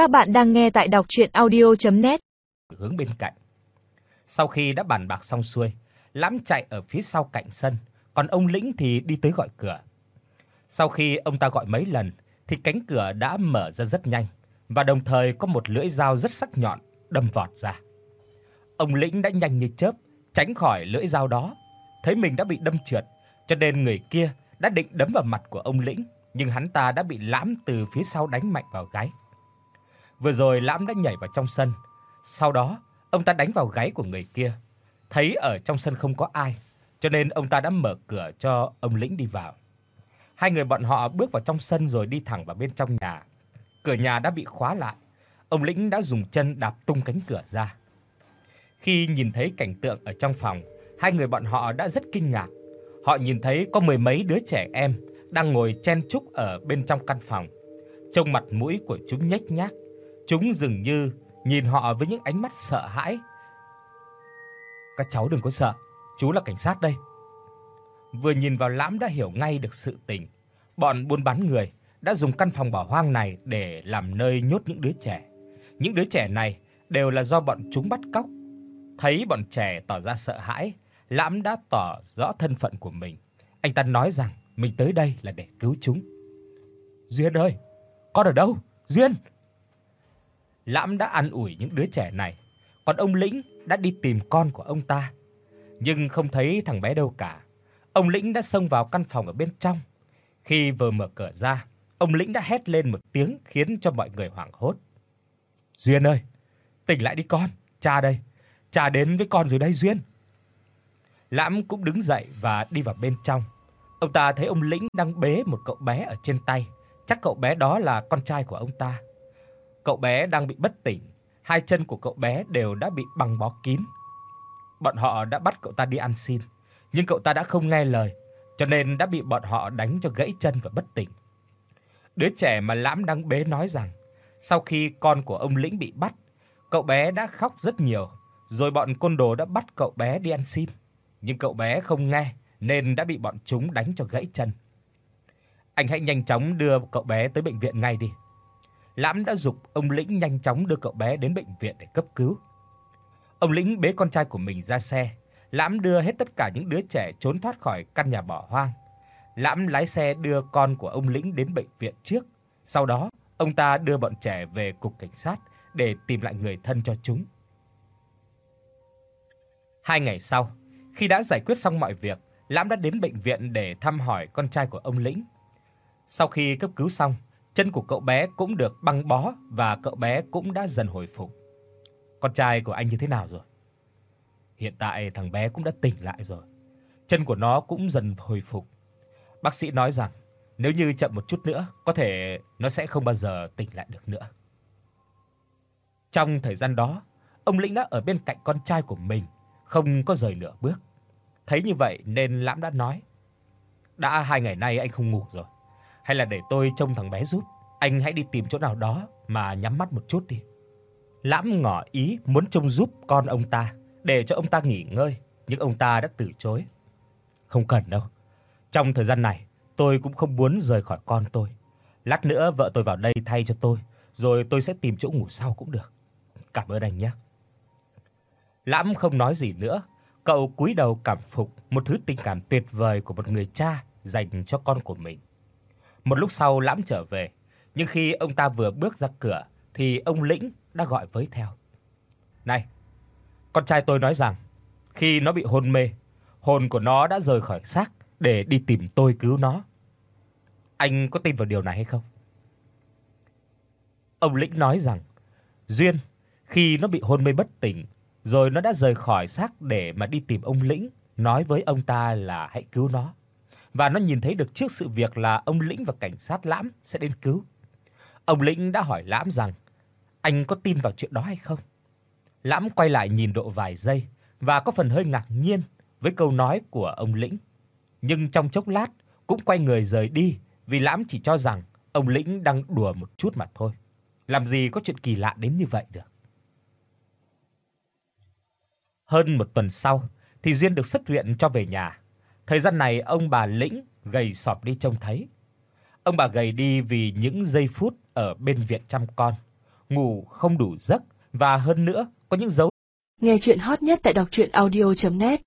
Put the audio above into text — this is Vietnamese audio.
Các bạn đang nghe tại đọc docchuyenaudio.net. Hướng bên cạnh. Sau khi đã bàn bạc xong xuôi, Lãm chạy ở phía sau cạnh sân, còn ông Lĩnh thì đi tới gọi cửa. Sau khi ông ta gọi mấy lần thì cánh cửa đã mở ra rất nhanh và đồng thời có một lưỡi dao rất sắc nhọn đâm vọt ra. Ông Lĩnh đã nhanh như chớp tránh khỏi lưỡi dao đó, thấy mình đã bị đâm trượt, cho nên người kia đã định đấm vào mặt của ông Lĩnh, nhưng hắn ta đã bị Lãm từ phía sau đánh mạnh vào gáy. Vừa rồi Lãm đã nhảy vào trong sân, sau đó ông ta đánh vào gáy của người kia. Thấy ở trong sân không có ai, cho nên ông ta đã mở cửa cho ông Lĩnh đi vào. Hai người bọn họ bước vào trong sân rồi đi thẳng vào bên trong nhà. Cửa nhà đã bị khóa lại. Ông Lĩnh đã dùng chân đạp tung cánh cửa ra. Khi nhìn thấy cảnh tượng ở trong phòng, hai người bọn họ đã rất kinh ngạc. Họ nhìn thấy có mười mấy đứa trẻ em đang ngồi chen chúc ở bên trong căn phòng. Trông mặt mũi của chúng nhếch nhác, chúng dường như nhìn họ với những ánh mắt sợ hãi. Các cháu đừng có sợ, chú là cảnh sát đây. Vừa nhìn vào Lãm đã hiểu ngay được sự tình. Bọn buôn bán người đã dùng căn phòng bỏ hoang này để làm nơi nhốt những đứa trẻ. Những đứa trẻ này đều là do bọn chúng bắt cóc. Thấy bọn trẻ tỏ ra sợ hãi, Lãm đã tỏ rõ thân phận của mình. Anh ta nói rằng mình tới đây là để cứu chúng. Duyên ơi, con ở đâu? Duyên. Lãm đã ăn ủi những đứa trẻ này, còn ông Lĩnh đã đi tìm con của ông ta, nhưng không thấy thằng bé đâu cả. Ông Lĩnh đã xông vào căn phòng ở bên trong. Khi vừa mở cửa ra, ông Lĩnh đã hét lên một tiếng khiến cho mọi người hoảng hốt. "Duyên ơi, tỉnh lại đi con, cha đây. Cha đến với con rồi đây Duyên." Lãm cũng đứng dậy và đi vào bên trong. Ông ta thấy ông Lĩnh đang bế một cậu bé ở trên tay, chắc cậu bé đó là con trai của ông ta. Cậu bé đang bị bất tỉnh, hai chân của cậu bé đều đã bị băng bó kín. Bọn họ đã bắt cậu ta đi ăn xin, nhưng cậu ta đã không nghe lời, cho nên đã bị bọn họ đánh cho gãy chân và bất tỉnh. Đứa trẻ mà Lãm đang bế nói rằng, sau khi con của ông Lĩnh bị bắt, cậu bé đã khóc rất nhiều, rồi bọn côn đồ đã bắt cậu bé đi ăn xin, nhưng cậu bé không nghe nên đã bị bọn chúng đánh cho gãy chân. Anh hãy nhanh chóng đưa cậu bé tới bệnh viện ngay đi. Lãm đã dục ông Lĩnh nhanh chóng đưa cậu bé đến bệnh viện để cấp cứu. Ông Lĩnh bế con trai của mình ra xe, Lãm đưa hết tất cả những đứa trẻ trốn thoát khỏi căn nhà bỏ hoang. Lãm lái xe đưa con của ông Lĩnh đến bệnh viện trước, sau đó ông ta đưa bọn trẻ về cục cảnh sát để tìm lại người thân cho chúng. Hai ngày sau, khi đã giải quyết xong mọi việc, Lãm đã đến bệnh viện để thăm hỏi con trai của ông Lĩnh. Sau khi cấp cứu xong, chân của cậu bé cũng được băng bó và cậu bé cũng đã dần hồi phục. Con trai của anh như thế nào rồi? Hiện tại thằng bé cũng đã tỉnh lại rồi. Chân của nó cũng dần hồi phục. Bác sĩ nói rằng nếu như chậm một chút nữa, có thể nó sẽ không bao giờ tỉnh lại được nữa. Trong thời gian đó, ông Lĩnh đã ở bên cạnh con trai của mình, không có rời nửa bước. Thấy như vậy nên Lãm đã nói: "Đã hai ngày nay anh không ngủ rồi, hay là để tôi trông thằng bé giúp, anh hãy đi tìm chỗ nào đó mà nhắm mắt một chút đi." Lãm ngỏ ý muốn trông giúp con ông ta, để cho ông ta nghỉ ngơi, nhưng ông ta đã từ chối. "Không cần đâu. Trong thời gian này, tôi cũng không muốn rời khỏi con tôi. Lát nữa vợ tôi vào đây thay cho tôi, rồi tôi sẽ tìm chỗ ngủ sau cũng được. Cảm ơn anh nhé." Lãm không nói gì nữa, cậu cúi đầu cảm phục một thứ tình cảm tuyệt vời của một người cha dành cho con của mình. Một lúc sau Lãm trở về, nhưng khi ông ta vừa bước ra cửa thì ông Lĩnh đã gọi với theo. "Này, con trai tôi nói rằng khi nó bị hôn mê, hồn của nó đã rời khỏi xác để đi tìm tôi cứu nó. Anh có tin vào điều này hay không?" Ông Lĩnh nói rằng, Duyên khi nó bị hôn mê bất tỉnh, rồi nó đã rời khỏi xác để mà đi tìm ông Lĩnh, nói với ông ta là hãy cứu nó. Và nó nhìn thấy được trước sự việc là ông Lĩnh và cảnh sát Lãm sẽ đến cứu. Ông Lĩnh đã hỏi Lãm rằng, anh có tin vào chuyện đó hay không? Lãm quay lại nhìn độ vài giây và có phần hơi ngạc nhiên với câu nói của ông Lĩnh. Nhưng trong chốc lát cũng quay người rời đi vì Lãm chỉ cho rằng ông Lĩnh đang đùa một chút mà thôi. Làm gì có chuyện kỳ lạ đến như vậy được. Hơn một tuần sau thì Duyên được xuất viện cho về nhà. Thời gian này ông bà Lĩnh gầy sọp đi trông thấy. Ông bà gầy đi vì những giây phút ở bên viện chăm con. ngủ không đủ giấc và hơn nữa có những dấu Nghe truyện hot nhất tại doctruyenaudio.net